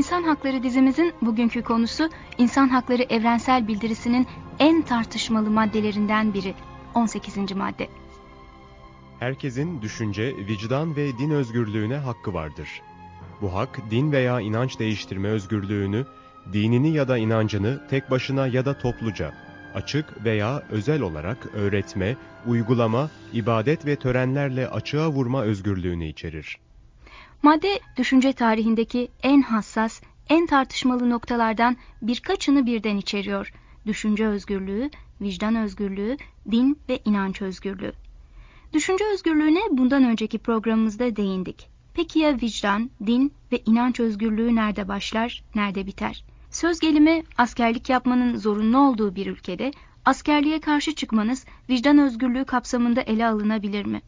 İnsan Hakları dizimizin bugünkü konusu İnsan Hakları Evrensel Bildirisi'nin en tartışmalı maddelerinden biri 18. madde. Herkesin düşünce, vicdan ve din özgürlüğüne hakkı vardır. Bu hak din veya inanç değiştirme özgürlüğünü, dinini ya da inancını tek başına ya da topluca, açık veya özel olarak öğretme, uygulama, ibadet ve törenlerle açığa vurma özgürlüğünü içerir. Madde düşünce tarihindeki en hassas, en tartışmalı noktalardan birkaçını birden içeriyor. Düşünce özgürlüğü, vicdan özgürlüğü, din ve inanç özgürlüğü. Düşünce özgürlüğüne bundan önceki programımızda değindik. Peki ya vicdan, din ve inanç özgürlüğü nerede başlar, nerede biter? Söz gelimi askerlik yapmanın zorunlu olduğu bir ülkede askerliğe karşı çıkmanız vicdan özgürlüğü kapsamında ele alınabilir mi?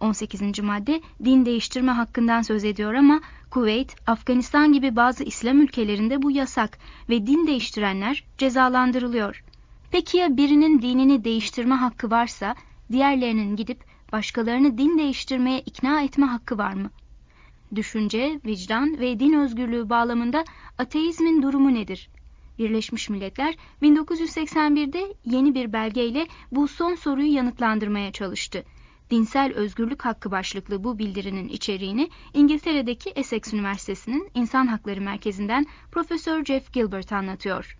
18. madde din değiştirme hakkından söz ediyor ama Kuveyt, Afganistan gibi bazı İslam ülkelerinde bu yasak ve din değiştirenler cezalandırılıyor. Peki ya birinin dinini değiştirme hakkı varsa diğerlerinin gidip başkalarını din değiştirmeye ikna etme hakkı var mı? Düşünce, vicdan ve din özgürlüğü bağlamında ateizmin durumu nedir? Birleşmiş Milletler 1981'de yeni bir belgeyle bu son soruyu yanıtlandırmaya çalıştı. Dinsel Özgürlük Hakkı başlıklı bu bildirinin içeriğini İngiltere'deki Essex Üniversitesi'nin İnsan Hakları Merkezi'nden Profesör Jeff Gilbert anlatıyor.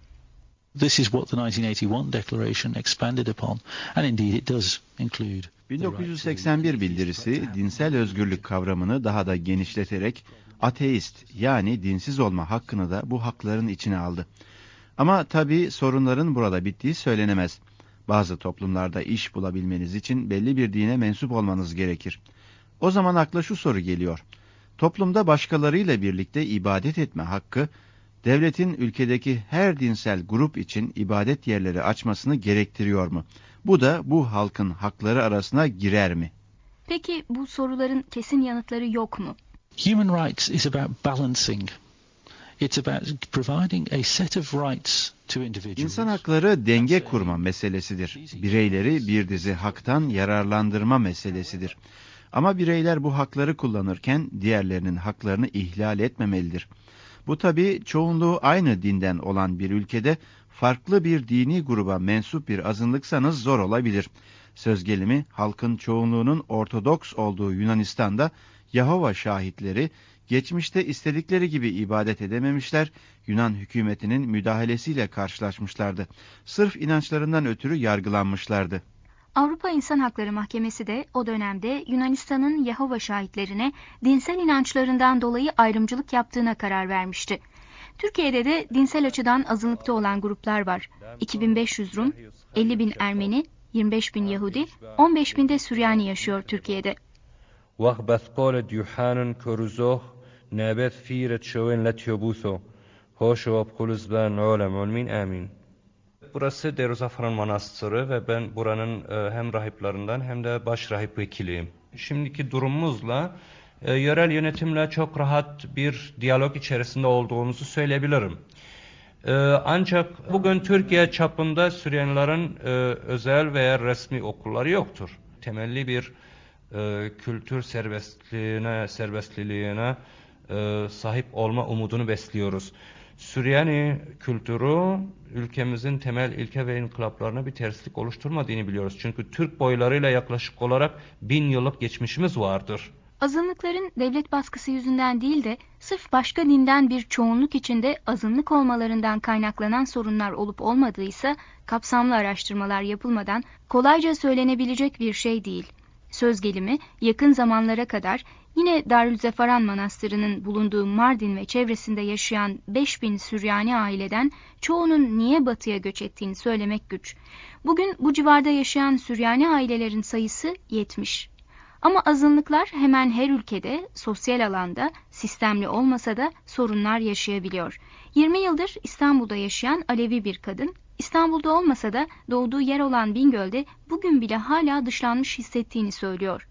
This is what the 1981 Declaration expanded upon and indeed it does include 1981 bildirisi dinsel özgürlük kavramını daha da genişleterek ateist yani dinsiz olma hakkını da bu hakların içine aldı. Ama tabii sorunların burada bittiği söylenemez. Bazı toplumlarda iş bulabilmeniz için belli bir dine mensup olmanız gerekir. O zaman akla şu soru geliyor. Toplumda başkalarıyla birlikte ibadet etme hakkı, devletin ülkedeki her dinsel grup için ibadet yerleri açmasını gerektiriyor mu? Bu da bu halkın hakları arasına girer mi? Peki bu soruların kesin yanıtları yok mu? Human rights is about balancing. İnsan hakları denge kurma meselesidir. Bireyleri bir dizi haktan yararlandırma meselesidir. Ama bireyler bu hakları kullanırken diğerlerinin haklarını ihlal etmemelidir. Bu tabi çoğunluğu aynı dinden olan bir ülkede farklı bir dini gruba mensup bir azınlıksanız zor olabilir. Söz gelimi halkın çoğunluğunun Ortodoks olduğu Yunanistan'da Yahova şahitleri geçmişte istedikleri gibi ibadet edememişler, Yunan hükümetinin müdahalesiyle karşılaşmışlardı. Sırf inançlarından ötürü yargılanmışlardı. Avrupa İnsan Hakları Mahkemesi de o dönemde Yunanistan'ın Yahova şahitlerine dinsel inançlarından dolayı ayrımcılık yaptığına karar vermişti. Türkiye'de de dinsel açıdan azınlıkta olan gruplar var. 2500 Rum, 50 bin Ermeni, 25 bin Yahudi, 15 bin de Süryani yaşıyor Türkiye'de. وقبث قالت يوحنا كروزوه نابت فيرت شوين لتيوبوثو hoş ve kuluz ben alem olmin amin. Burası Deruzafran Manastırı ve ben buranın e, hem rahiplerinden hem de baş rahip vekiliyim. Şimdiki durumumuzla e, yerel yönetimle çok rahat bir diyalog içerisinde olduğumuzu söyleyebilirim. E, ancak bugün Türkiye çapında Süryanilerin e, özel veya resmi okulları yoktur. Temelli bir e, kültür serbestliğine, serbestliliğine e, sahip olma umudunu besliyoruz. Süryani kültürü ülkemizin temel ilke ve inkılaplarına bir terslik oluşturmadığını biliyoruz. Çünkü Türk boylarıyla yaklaşık olarak bin yıllık geçmişimiz vardır. Azınlıkların devlet baskısı yüzünden değil de sırf başka dinden bir çoğunluk içinde azınlık olmalarından kaynaklanan sorunlar olup olmadıysa kapsamlı araştırmalar yapılmadan kolayca söylenebilecek bir şey değil. Söz gelimi yakın zamanlara kadar yine Darülzefaran Manastırı'nın bulunduğu Mardin ve çevresinde yaşayan 5000 Süryani aileden çoğunun niye batıya göç ettiğini söylemek güç. Bugün bu civarda yaşayan Süryani ailelerin sayısı 70. Ama azınlıklar hemen her ülkede sosyal alanda sistemli olmasa da sorunlar yaşayabiliyor. 20 yıldır İstanbul'da yaşayan Alevi bir kadın İstanbul'da olmasa da doğduğu yer olan Bingöl'de bugün bile hala dışlanmış hissettiğini söylüyor.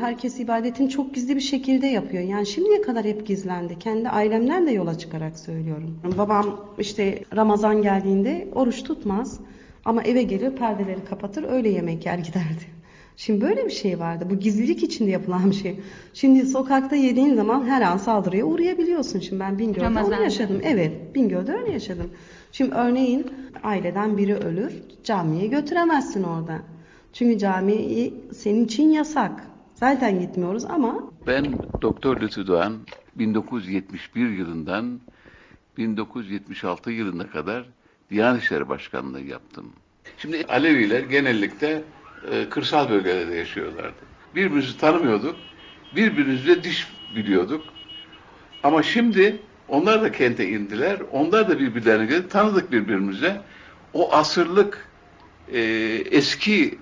Herkes ibadetini çok gizli bir şekilde yapıyor. Yani şimdiye kadar hep gizlendi. Kendi ailemden de yola çıkarak söylüyorum. Babam işte Ramazan geldiğinde oruç tutmaz. Ama eve gelir perdeleri kapatır öyle yemek yer giderdi. Şimdi böyle bir şey vardı. Bu gizlilik içinde yapılan bir şey. Şimdi sokakta yediğin zaman her an saldırıya uğrayabiliyorsun. Şimdi ben Bingöl'de Ramazan'da. onu yaşadım. Evet, Bingöl'de öyle yaşadım. Şimdi örneğin aileden biri ölür, camiye götüremezsin orada. Çünkü cami senin için yasak. Zaten gitmiyoruz ama Ben Doktor Lütfü Doğan 1971 yılından 1976 yılına kadar Diyanet İşleri Başkanlığı yaptım. Şimdi Aleviler genellikle e, kırsal bölgelerde yaşıyorlardı. Birbirimizi tanımıyorduk. Birbirimizle diş biliyorduk. Ama şimdi onlar da kente indiler. Onlar da birbirlerine geldi. Tanıdık birbirimize. O asırlık e, eski e,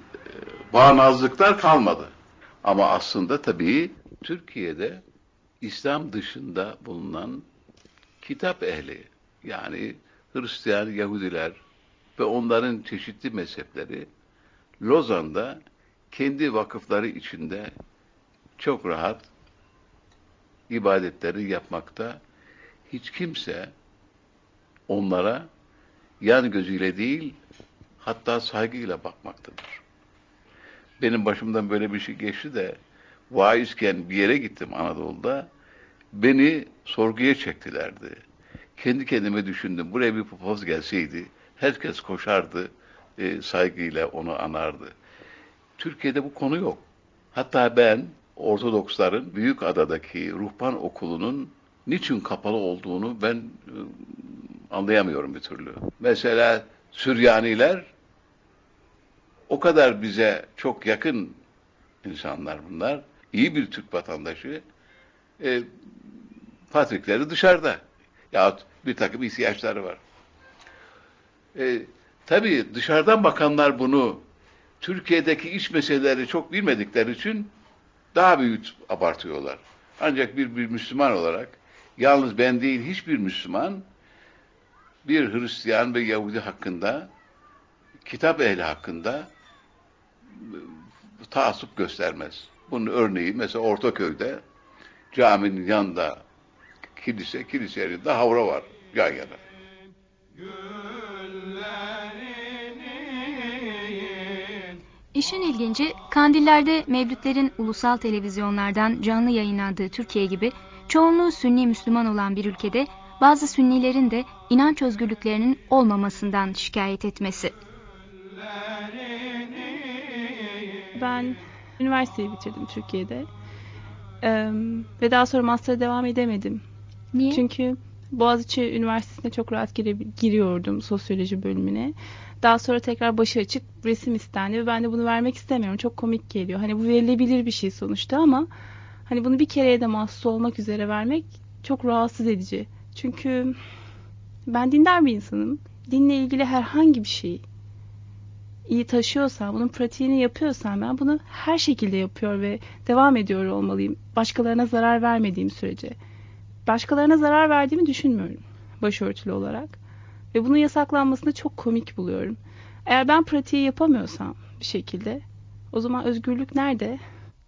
bağnazlıklar kalmadı. Ama aslında tabii Türkiye'de İslam dışında bulunan kitap ehli yani Hristiyan, Yahudiler ve onların çeşitli mezhepleri Lozan'da kendi vakıfları içinde çok rahat ibadetleri yapmakta. Hiç kimse onlara yan gözüyle değil hatta saygıyla bakmaktadır. Benim başımdan böyle bir şey geçti de vaizken bir yere gittim Anadolu'da. Beni sorguya çektilerdi. Kendi kendime düşündüm. Buraya bir papaz gelseydi herkes koşardı, e, saygıyla onu anardı. Türkiye'de bu konu yok. Hatta ben Ortodoksların Büyük Adadaki ruhban okulunun niçin kapalı olduğunu ben e, anlayamıyorum bir türlü. Mesela Süryaniler o kadar bize çok yakın insanlar bunlar. İyi bir Türk vatandaşı. E, patrikleri dışarıda. Yahut bir takım ihtiyaçları var. E, tabii dışarıdan bakanlar bunu Türkiye'deki iç meseleleri çok bilmedikleri için daha büyük abartıyorlar. Ancak bir, bir Müslüman olarak yalnız ben değil hiçbir Müslüman bir Hristiyan ve Yahudi hakkında kitap ehli hakkında taassup göstermez. Bunun örneği mesela Ortaköy'de caminin yanında kilise, kilisenin de havra var yan yana. İşin ilginci, kandillerde mevlütlerin ulusal televizyonlardan canlı yayınlandığı Türkiye gibi çoğunluğu Sünni Müslüman olan bir ülkede bazı Sünnilerin de inanç özgürlüklerinin olmamasından şikayet etmesi. Ben üniversiteyi bitirdim Türkiye'de. Ee, ve daha sonra master'a devam edemedim. Niye? Çünkü Boğaziçi Üniversitesi'ne çok rahat gire- giriyordum sosyoloji bölümüne. Daha sonra tekrar başı açık resim istendi ve ben de bunu vermek istemiyorum. Çok komik geliyor. Hani bu verilebilir bir şey sonuçta ama hani bunu bir kereye de mahsus olmak üzere vermek çok rahatsız edici. Çünkü ben dindar bir insanım. Dinle ilgili herhangi bir şey iyi taşıyorsam, bunun pratiğini yapıyorsam ben bunu her şekilde yapıyor ve devam ediyor olmalıyım. Başkalarına zarar vermediğim sürece. Başkalarına zarar verdiğimi düşünmüyorum başörtülü olarak. Ve bunun yasaklanmasını çok komik buluyorum. Eğer ben pratiği yapamıyorsam bir şekilde o zaman özgürlük nerede?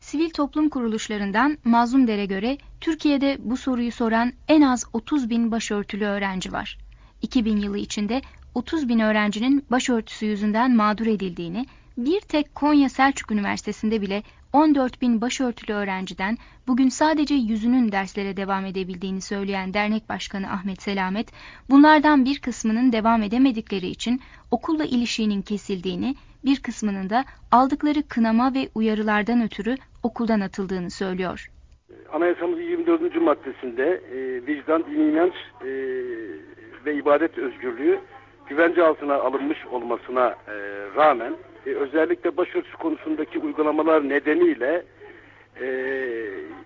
Sivil toplum kuruluşlarından Mazlum Der'e göre Türkiye'de bu soruyu soran en az 30 bin başörtülü öğrenci var. 2000 yılı içinde 30 bin öğrencinin başörtüsü yüzünden mağdur edildiğini, bir tek Konya Selçuk Üniversitesi'nde bile 14 bin başörtülü öğrenciden bugün sadece yüzünün derslere devam edebildiğini söyleyen dernek başkanı Ahmet Selamet, bunlardan bir kısmının devam edemedikleri için okulla ilişiğinin kesildiğini, bir kısmının da aldıkları kınama ve uyarılardan ötürü okuldan atıldığını söylüyor. Anayasamızın 24. maddesinde e, vicdan, dini inanç e, ve ibadet özgürlüğü güvence altına alınmış olmasına e, rağmen e, özellikle başörtüsü konusundaki uygulamalar nedeniyle e,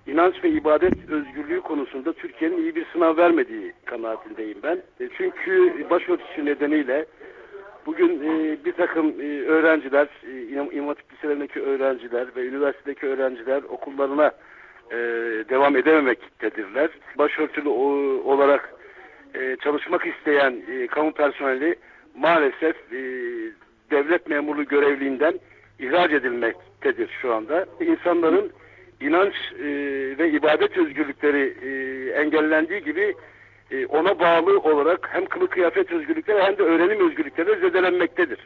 inanç ve ibadet özgürlüğü konusunda Türkiye'nin iyi bir sınav vermediği kanaatindeyim ben. E, çünkü başörtüsü nedeniyle bugün e, bir takım e, öğrenciler, e, İmam Hatip liselerindeki öğrenciler ve üniversitedeki öğrenciler okullarına e, devam edememektedirler. Başörtülü o, olarak e, çalışmak isteyen e, kamu personeli maalesef e, devlet memurluğu görevliğinden ihraç edilmektedir şu anda. İnsanların inanç e, ve ibadet özgürlükleri e, engellendiği gibi e, ona bağlı olarak hem kılık kıyafet özgürlükleri hem de öğrenim özgürlükleri zedelenmektedir.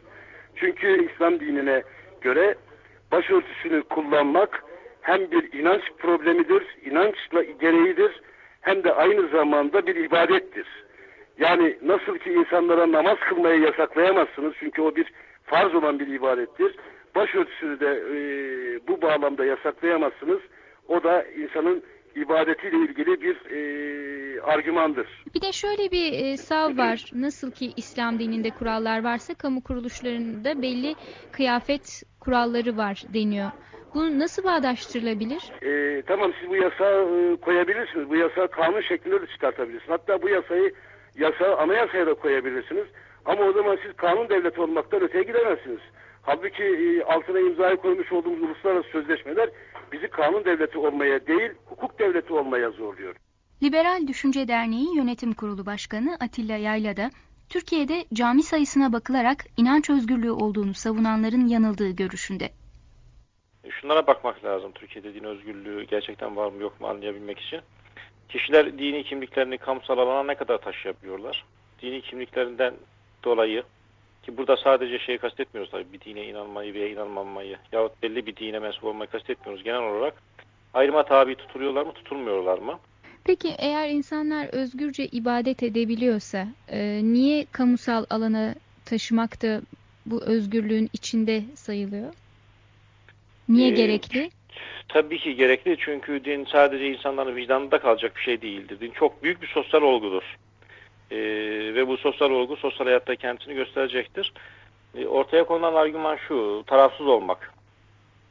Çünkü İslam dinine göre başörtüsünü kullanmak hem bir inanç problemidir, inançla gereğidir hem de aynı zamanda bir ibadettir. Yani nasıl ki insanlara namaz kılmayı yasaklayamazsınız çünkü o bir farz olan bir ibadettir. Başörtüsünü de e, bu bağlamda yasaklayamazsınız. O da insanın ibadetiyle ilgili bir e, argümandır. Bir de şöyle bir e, sav var. Nasıl ki İslam dininde kurallar varsa kamu kuruluşlarında belli kıyafet kuralları var deniyor. Bu nasıl bağdaştırılabilir? E, tamam siz bu yasağı e, koyabilirsiniz. Bu yasağı kanun şeklinde de çıkartabilirsiniz. Hatta bu yasayı yasa anayasaya da koyabilirsiniz. Ama o zaman siz kanun devleti olmaktan öteye gidemezsiniz. Halbuki e, altına imzayı koymuş olduğumuz uluslararası sözleşmeler bizi kanun devleti olmaya değil, hukuk devleti olmaya zorluyor. Liberal Düşünce Derneği Yönetim Kurulu Başkanı Atilla Yayla da Türkiye'de cami sayısına bakılarak inanç özgürlüğü olduğunu savunanların yanıldığı görüşünde. Şunlara bakmak lazım Türkiye'de din özgürlüğü gerçekten var mı yok mu anlayabilmek için. Kişiler dini kimliklerini kamusal alana ne kadar taşıyabiliyorlar? Dini kimliklerinden dolayı ki burada sadece şeyi kastetmiyoruz tabii bir dine inanmayı veya inanmamayı yahut belli bir dine mensup olmayı kastetmiyoruz. Genel olarak ayrıma tabi tutuluyorlar mı tutulmuyorlar mı? Peki eğer insanlar özgürce ibadet edebiliyorsa e, niye kamusal alana taşımak da bu özgürlüğün içinde sayılıyor? Niye ee, gerekli? Tabii ki gerekli çünkü din sadece insanların vicdanında kalacak bir şey değildir. Din çok büyük bir sosyal olgudur. E, ve bu sosyal olgu sosyal hayatta kendisini gösterecektir. E, ortaya konulan argüman şu, tarafsız olmak.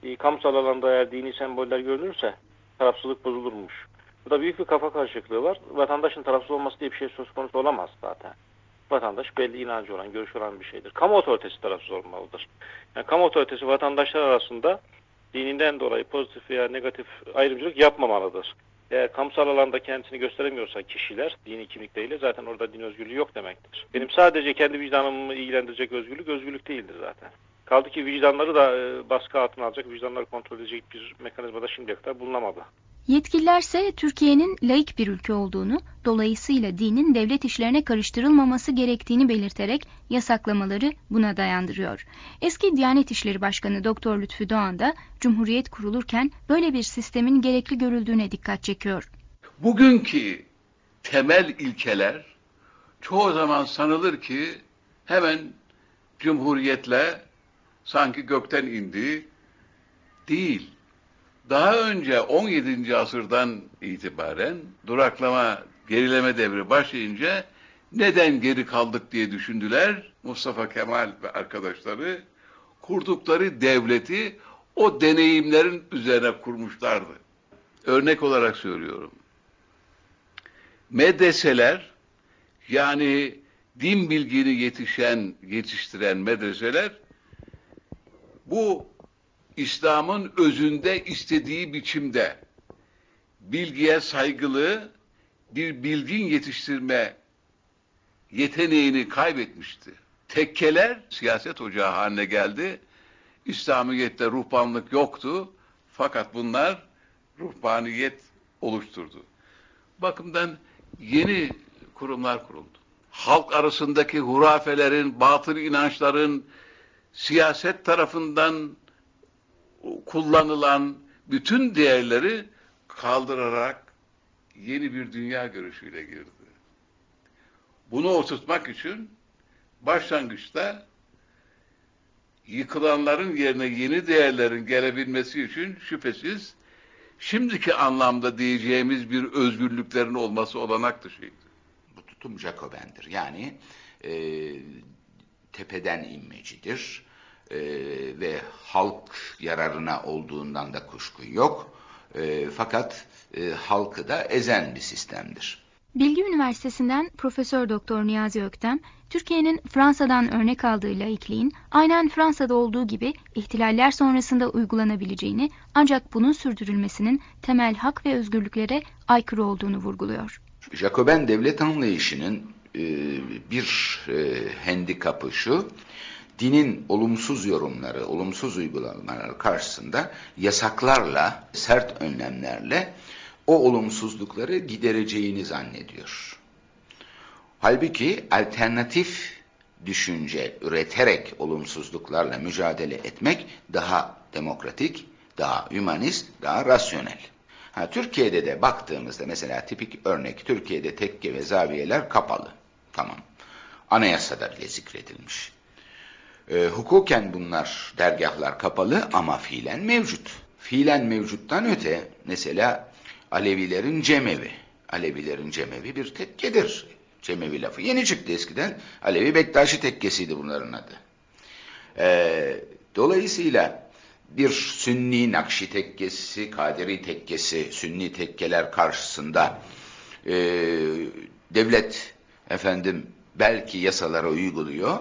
E, kamusal alanda eğer dini semboller görünürse tarafsızlık bozulurmuş. Bu da büyük bir kafa karışıklığı var. Vatandaşın tarafsız olması diye bir şey söz konusu olamaz zaten. Vatandaş belli inancı olan, görüşü olan bir şeydir. Kamu otoritesi tarafsız olmalıdır. Yani kamu otoritesi vatandaşlar arasında dininden dolayı pozitif veya negatif ayrımcılık yapmamalıdır. Eğer kamusal alanda kendisini gösteremiyorsa kişiler dini kimlikleriyle zaten orada din özgürlüğü yok demektir. Benim sadece kendi vicdanımı ilgilendirecek özgürlük özgürlük değildir zaten. Kaldı ki vicdanları da e, baskı altına alacak, vicdanları kontrol edecek bir mekanizmada şimdiye kadar bulunamadı. Yetkililer ise Türkiye'nin laik bir ülke olduğunu, dolayısıyla dinin devlet işlerine karıştırılmaması gerektiğini belirterek yasaklamaları buna dayandırıyor. Eski Diyanet İşleri Başkanı Doktor Lütfü Doğan da Cumhuriyet kurulurken böyle bir sistemin gerekli görüldüğüne dikkat çekiyor. Bugünkü temel ilkeler çoğu zaman sanılır ki hemen Cumhuriyetle sanki gökten indi. Değil daha önce 17. asırdan itibaren duraklama, gerileme devri başlayınca neden geri kaldık diye düşündüler. Mustafa Kemal ve arkadaşları kurdukları devleti o deneyimlerin üzerine kurmuşlardı. Örnek olarak söylüyorum. Medreseler yani din bilgini yetişen, yetiştiren medreseler bu İslam'ın özünde istediği biçimde bilgiye saygılı bir bilgin yetiştirme yeteneğini kaybetmişti. Tekkeler siyaset ocağı haline geldi. İslamiyet'te ruhbanlık yoktu. Fakat bunlar ruhbaniyet oluşturdu. Bakımdan yeni kurumlar kuruldu. Halk arasındaki hurafelerin, batıl inançların siyaset tarafından kullanılan bütün değerleri kaldırarak yeni bir dünya görüşüyle girdi. Bunu oturtmak için başlangıçta yıkılanların yerine yeni değerlerin gelebilmesi için şüphesiz şimdiki anlamda diyeceğimiz bir özgürlüklerin olması olanak dışıydı. Bu tutum Jacoben'dir. Yani e, tepeden inmecidir e, ve halk yararına olduğundan da kuşku yok. E, fakat e, halkı da ezen bir sistemdir. Bilgi Üniversitesi'nden Profesör Doktor Niyazi Öktem, Türkiye'nin Fransa'dan örnek aldığı laikliğin aynen Fransa'da olduğu gibi ihtilaller sonrasında uygulanabileceğini ancak bunun sürdürülmesinin temel hak ve özgürlüklere aykırı olduğunu vurguluyor. Jacoben devlet anlayışının e, bir e, handikapı şu, dinin olumsuz yorumları, olumsuz uygulamalar karşısında yasaklarla, sert önlemlerle o olumsuzlukları gidereceğini zannediyor. Halbuki alternatif düşünce üreterek olumsuzluklarla mücadele etmek daha demokratik, daha hümanist, daha rasyonel. Ha, Türkiye'de de baktığımızda mesela tipik örnek Türkiye'de tekke ve zaviyeler kapalı. Tamam. Anayasada bile zikredilmiş. E, hukuken bunlar dergahlar kapalı ama fiilen mevcut. Fiilen mevcuttan öte mesela Alevilerin cemevi. Alevilerin cemevi bir tekkedir. Cemevi lafı yeni çıktı eskiden. Alevi Bektaşi tekkesiydi bunların adı. E, dolayısıyla bir Sünni Nakşi tekkesi, Kadiri tekkesi, Sünni tekkeler karşısında e, devlet efendim belki yasalara uyguluyor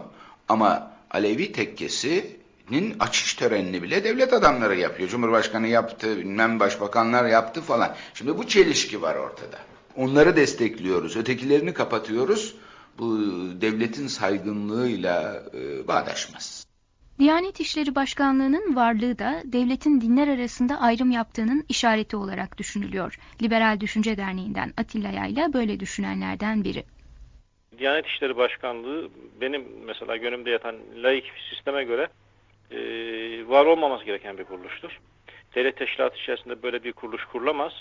ama Alevi tekkesinin açış törenini bile devlet adamları yapıyor. Cumhurbaşkanı yaptı, bilmem başbakanlar yaptı falan. Şimdi bu çelişki var ortada. Onları destekliyoruz, ötekilerini kapatıyoruz. Bu devletin saygınlığıyla e, bağdaşmaz. Diyanet İşleri Başkanlığı'nın varlığı da devletin dinler arasında ayrım yaptığının işareti olarak düşünülüyor. Liberal Düşünce Derneği'nden Atilla Yayla böyle düşünenlerden biri. Diyanet İşleri Başkanlığı benim mesela gönlümde yatan laik sisteme göre e, var olmaması gereken bir kuruluştur. Devlet teşkilatı içerisinde böyle bir kuruluş kurulamaz.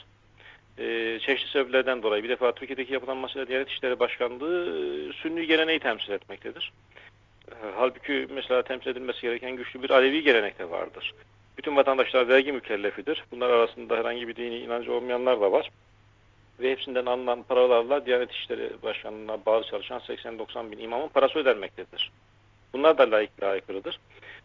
E, çeşitli sebeplerden dolayı bir defa Türkiye'deki yapılanmasıyla Diyanet İşleri Başkanlığı sünni geleneği temsil etmektedir. E, halbuki mesela temsil edilmesi gereken güçlü bir Alevi gelenek de vardır. Bütün vatandaşlar vergi mükellefidir. Bunlar arasında herhangi bir dini inancı olmayanlar da var ve hepsinden alınan paralarla Diyanet İşleri Başkanlığı'na bağlı çalışan 80-90 bin imamın parası ödenmektedir. Bunlar da layıklığa aykırıdır.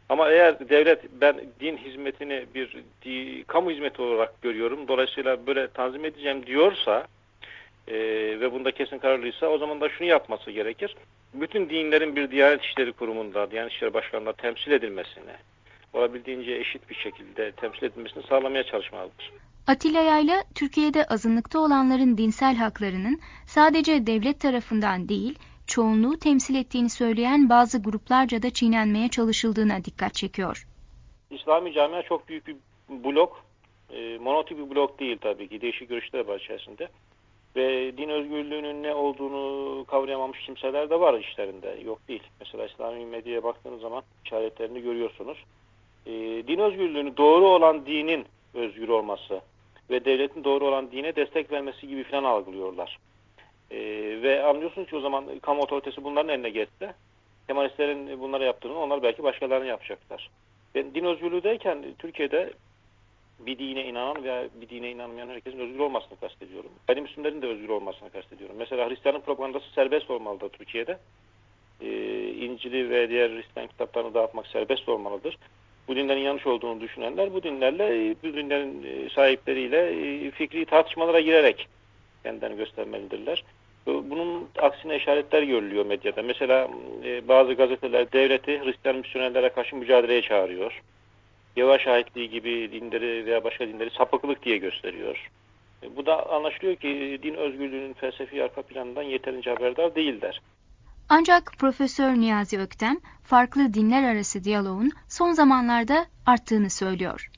Ama eğer devlet ben din hizmetini bir di, kamu hizmeti olarak görüyorum, dolayısıyla böyle tanzim edeceğim diyorsa e, ve bunda kesin kararlıysa o zaman da şunu yapması gerekir. Bütün dinlerin bir Diyanet İşleri Kurumu'nda, Diyanet İşleri Başkanlığı'nda temsil edilmesini, olabildiğince eşit bir şekilde temsil edilmesini sağlamaya çalışmalıdır. Atilla Yayla, Türkiye'de azınlıkta olanların dinsel haklarının sadece devlet tarafından değil, çoğunluğu temsil ettiğini söyleyen bazı gruplarca da çiğnenmeye çalışıldığına dikkat çekiyor. İslami camia çok büyük bir blok, e, monotip bir blok değil tabii ki, değişik görüşler var içerisinde. Ve din özgürlüğünün ne olduğunu kavrayamamış kimseler de var işlerinde, yok değil. Mesela İslami medyaya baktığınız zaman işaretlerini görüyorsunuz. E, din özgürlüğünü doğru olan dinin özgür olması, ve devletin doğru olan dine destek vermesi gibi falan algılıyorlar. E, ve anlıyorsunuz ki o zaman kamu otoritesi bunların eline geçse Kemalistlerin bunları yaptığını onlar belki başkalarını yapacaklar. Ben din özgürlüğü derken Türkiye'de bir dine inanan veya bir dine inanmayan herkesin özgür olmasını kastediyorum. Gayrimüslimlerin de özgür olmasını kastediyorum. Mesela Hristiyanın propagandası serbest olmalıdır Türkiye'de. Ee, İncil'i ve diğer Hristiyan kitaplarını dağıtmak serbest olmalıdır bu dinlerin yanlış olduğunu düşünenler bu dinlerle, bu dinlerin e, sahipleriyle e, fikri tartışmalara girerek kendilerini göstermelidirler. Bunun aksine işaretler görülüyor medyada. Mesela e, bazı gazeteler devleti Hristiyan misyonerlere karşı mücadeleye çağırıyor. Yeva şahitliği gibi dinleri veya başka dinleri sapıklık diye gösteriyor. Bu da anlaşılıyor ki din özgürlüğünün felsefi arka planından yeterince haberdar değiller. Ancak Profesör Niyazi Öktem farklı dinler arası diyaloğun son zamanlarda arttığını söylüyor.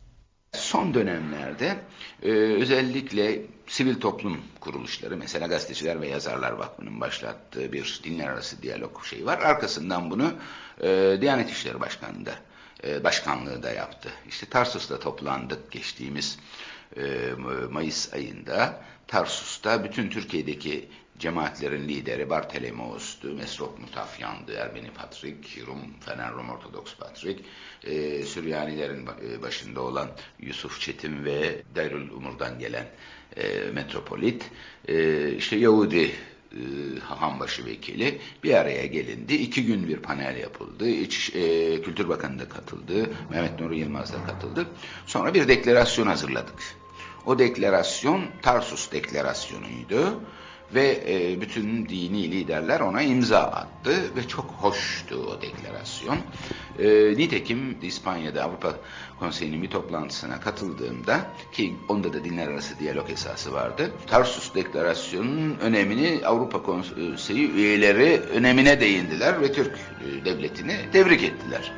Son dönemlerde e, özellikle sivil toplum kuruluşları mesela Gazeteciler ve Yazarlar Vakfı'nın başlattığı bir dinler arası diyalog şeyi var. Arkasından bunu e, Diyanet İşleri Başkanı'nda e, başkanlığı da yaptı. İşte Tarsus'ta toplandık geçtiğimiz Mayıs ayında. Tarsus'ta bütün Türkiye'deki cemaatlerin lideri Bartolomeos'tu, Mesrop Mutafyan'dı, Ermeni Patrik, Rum, Fener Rum Ortodoks Patrik, e, Süryanilerin e, başında olan Yusuf Çetin ve Dairül Umur'dan gelen e, metropolit, e, işte Yahudi e, Hahambaşı vekili bir araya gelindi. İki gün bir panel yapıldı. İç, e, Kültür Bakanı da katıldı. Mehmet Nuri Yılmaz da katıldı. Sonra bir deklarasyon hazırladık. O deklarasyon Tarsus deklarasyonuydu ve e, bütün dini liderler ona imza attı ve çok hoştu o deklarasyon. E, nitekim İspanya'da Avrupa Konseyi'nin bir toplantısına katıldığımda ki onda da dinler arası diyalog esası vardı. Tarsus Deklarasyonu'nun önemini Avrupa Konseyi üyeleri önemine değindiler ve Türk e, devletini tebrik ettiler.